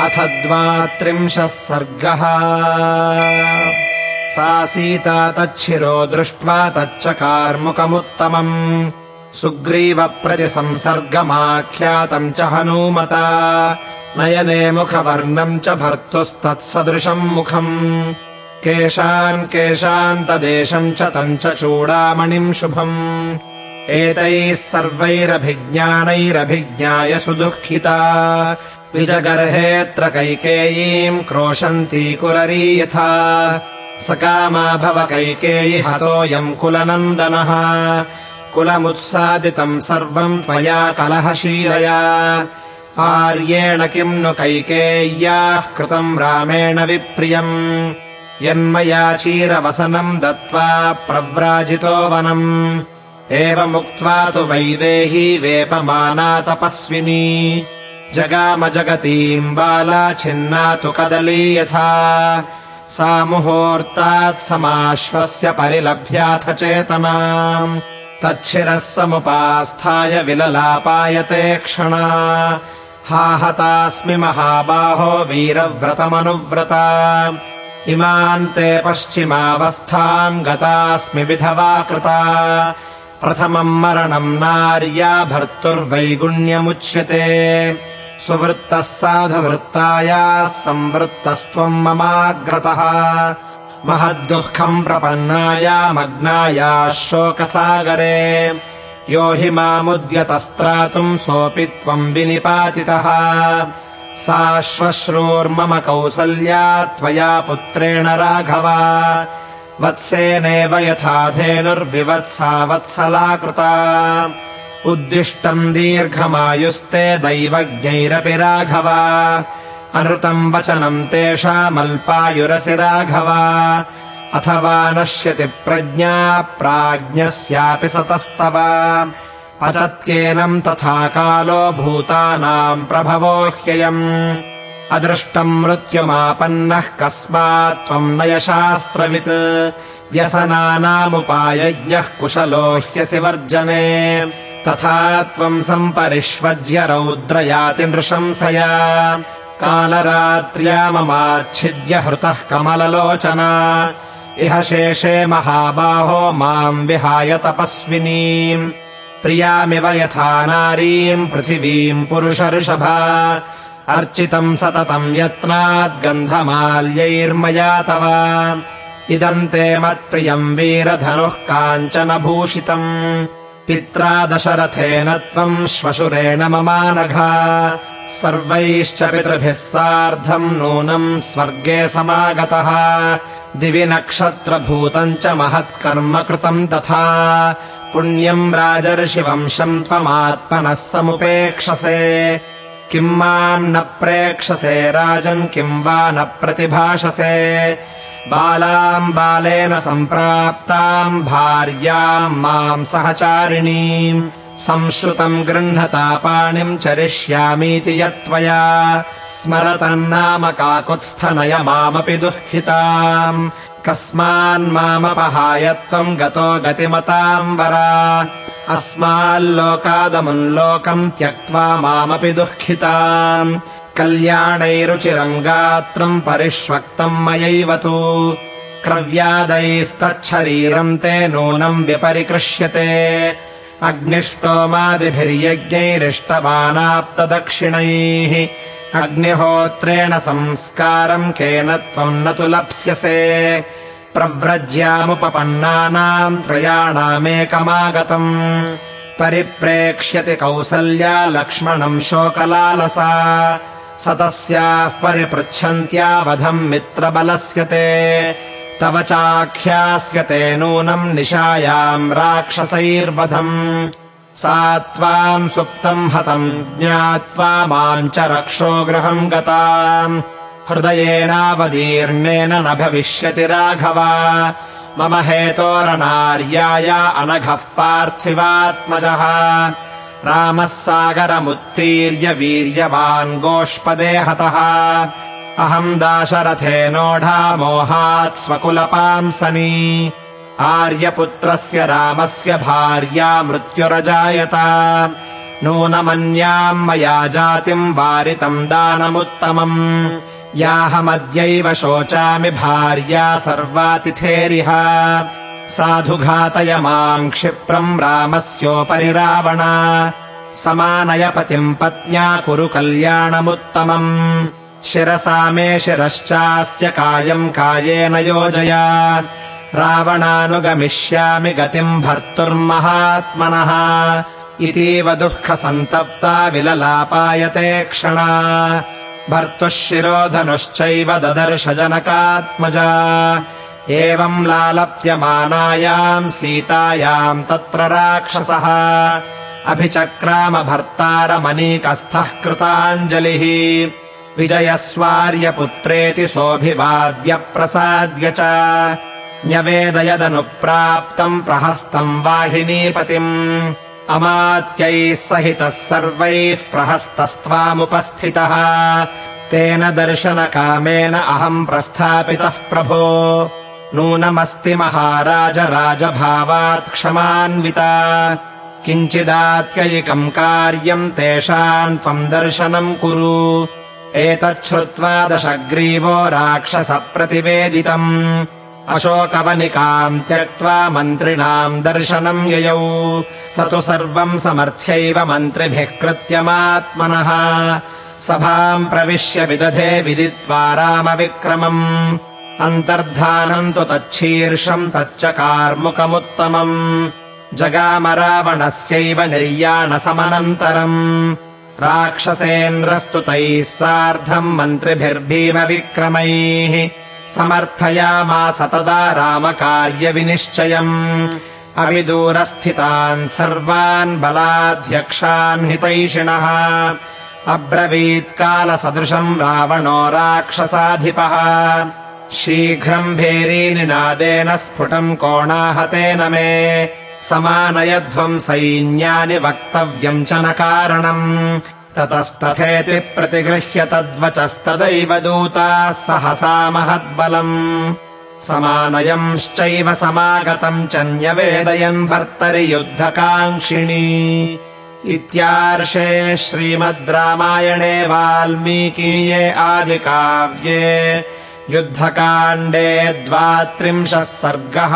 अथ द्वात्रिंशः सर्गः। सा सीता तच्छिरो दृष्ट्वा तच्चकार्मुकमुत्तमम्। सुग्रीवप्रतिसंसर्गमाख्यातम् च हनूमता। नयने मुखवर्णम् च भर्तुस्तत्सदृशम् मुखम्। केशान् केशान्तदेशम् च तम् च चूडामणिम् शुभम्। एतैः सर्वैरभिज्ञानैरभिज्ञाय सुदुःखिता विजगर्हेऽत्र कैकेयीम् क्रोशन्ती कुररी यथा। सकामा भव कैकेयी हतोऽयम् कुलनन्दनः। कुलमुत्सादितम् सर्वम् त्वया कलहशीलया आर्येण किम् नु कैकेय्याः कृतम् रामेण विप्रियम्। यन्मया चीरवसनम् दत्त्वा प्रव्राजितो वनम्। एवमुक्त्वा तु वैदेही वेपमाना तपस्विनी जगाम जगतीम् बाला छिन्ना तु कदली यथा। सा मुहूर्तात् समाश्वस्य परिलभ्याथ चेतना तच्छिरः समुपास्थाय विललापायते क्षणा। हा हतास्मि महाबाहो वीरव्रतमनुव्रता। इमान्ते पश्चिमावस्थाम् गतास्मि विधवा कृता। प्रथमम् मरणम् नार्या भर्तुर्वैगुण्यमुच्यते सुवृत्तः साधुवृत्तायाः संवृत्तस्त्वम् ममाग्रतः। महद्दुःखम् प्रपन्नायामग्नायाः शोकसागरे। यो हि मामुद्यतस्त्रातुम् सोऽपि त्वम् विनिपातितः। साश्वश्रूर्मम कौसल्या त्वया पुत्रेण राघव। वत्सेनेव यथा धेनुर्विवत्सा वत्सला कृता उद्दिष्टम् दीर्घमायुस्ते दैवज्ञैरपि राघव। अनृतम् वचनम् तेषामल्पायुरसि राघव। अथवा नश्यति प्रज्ञा प्राज्ञस्यापि सतस्तव। अचत्येनम् तथा कालो भूतानाम् प्रभवो ह्ययम्। अदृष्टम् मृत्युमापन्नः कस्मात् त्वम् नयशास्त्रवित् व्यसनानामुपायज्ञः कुशलो ह्यसि वर्जने तथा त्वम् सम्परिष्वज्य रौद्रयाति नृशंसया कालरात्र्या ममाच्छिद्य हृतः कमललोचना। इह शेषे महाबाहो माम् विहाय तपस्विनीम् प्रियामिव यथा नारीम् पृथिवीम् पुरुषऋषभा अर्चितम् सततम् यत्नाद्गन्धमाल्यैर्मया तव। इदम् ते मत्प्रियम् वीरधनुः काञ्चन भूषितम् पित्रा दशरथेन त्वम् श्वशुरेण ममानघा। सर्वैश्च पितृभिः सार्धम् नूनम् स्वर्गे समागतः। दिवि नक्षत्रभूतम् च महत्कर्म कृतम् तथा। पुण्यम् राजर्षिवंशम् त्वमात्मनः समुपेक्षसे। किम् माम् न प्रेक्षसे राजन् किम् वा न प्रतिभाषसे बालाम् बालेन सम्प्राप्ताम् भार्याम् माम् सहचारिणीम् संश्रुतम् गृह्णता पाणिम् चरिष्यामीति यत्त्वया स्मरतन्नाम काकुत्स्थनय मामपि दुःखिताम् कस्मान्मामपहाय त्वम् गतो गतिमताम् वरा अस्माल्लोकादमुम् लोकम् त्यक्त्वा मामपि दुःखिताम् कल्याणैरुचिरम् गात्रम् परिष्वक्तम् मयैव तु। क्रव्यादैस्तच्छरीरम् ते नूनम् विपरिकृष्यते। अग्निष्टोमादिभिर्यज्ञैरिष्टवानाप्तदक्षिणैः। अग्निहोत्रेण संस्कारम् केन त्वम् न तु लप्स्यसे। प्रव्रज्यामुपपन्नानाम् त्रयाणामेकमागतम् परिप्रेक्ष्यति कौसल्या लक्ष्मणम् शोकलालसा स तस्याः परिपृच्छन्त्यावधम् मित्रबलस्य ते। तव चाख्यास्यते नूनम् निशायाम् राक्षसैर्वधम्। सा त्वाम् सुप्तम् हतम् ज्ञात्वा माम् च रक्षो गृहम् गता। हृदयेनावदीर्णेन न भविष्यति राघव। मम हेतोरनार्याय अनघः पार्थिवात्मजः रामः सागरमुत्तीर्य वीर्यवान् गोष्पदे हतः। अहम् दाशरथेनोढा मोहात् स्वकुलपांसनी आर्यपुत्रस्य रामस्य भार्या मृत्युरजायत। नूनमन्याम् मया जातिम् वारितम् दानमुत्तमम्। याहमद्यैव शोचामि भार्या सर्वातिथेरिह साधु घातय माम् क्षिप्रम् रामस्योपरि रावण। समानय पतिम् पत्न्या कुरु कल्याणमुत्तमम्। शिरसा मे शिरश्चास्य कायम् कायेन योजय। रावणानुगमिष्यामि गतिम् भर्तुर्महात्मनः। इतीव दुःखसन्तप्ता विललापायते क्षणा। भर्तुः शिरोधनुश्चैव ददर्श जनकात्मजा एवम् लालप्यमानायाम् सीतायाम् तत्र राक्षसः। अभिचक्राम भर्तारमनीकस्थः कृताञ्जलिः। विजयस्वार्यपुत्रेति सोऽभिवाद्य प्रसाद्य च। न्यवेदयदनुप्राप्तम् प्रहस्तम् वाहिनीपतिम्। अमात्यैः सहितः सर्वैः प्रहस्तस्त्वामुपस्थितः। तेन दर्शनकामेन अहम् प्रस्थापितः प्रभो नूनमस्ति महाराज राजभावात् क्षमान्विता। किञ्चिदात्ययिकम् कार्यम् तेषाम् त्वम् दर्शनम् कुरु। एतच्छ्रुत्वा दशग्रीवो राक्षसप्रतिवेदितम्। अशोकवनिकाम् त्यक्त्वा मन्त्रिणाम् दर्शनम् ययौ। स तु सर्वम् समर्थ्यैव मन्त्रिभिः कृत्यमात्मनः। सभाम् प्रविश्य विदधे विदित्वा रामविक्रमम् अन्तर्धानम् तु तच्छीर्षम् तच्च कार्मुकमुत्तमम्। जगाम निर्याणसमनन्तरम्। राक्षसेन्द्रस्तु तैः सार्धम् मन्त्रिभिर्भीमविक्रमैः समर्थयामास तदा रामकार्यविनिश्चयम्। अविदूरस्थितान् सर्वान् बलाध्यक्षान् हितैषिणः। अब्रवीत्कालसदृशम् रावणो राक्षसाधिपः शीघ्रम् भेरीनिनादेन स्फुटम् कोणाहतेन मे समानयध्वम् सैन्यानि वक्तव्यम् च न कारणम्। ततस्तथेति प्रतिगृह्य तद्वचस्तदैव दूताः सहसा महद्बलम्। समानयंश्चैव समागतम् च न्यवेदयन् भर्तरि युद्धकाङ्क्षिणी इत्यार्षे श्रीमद् रामायणे वाल्मीकीये आदिकाव्ये युद्धकाण्डे द्वात्रिंशः सर्गः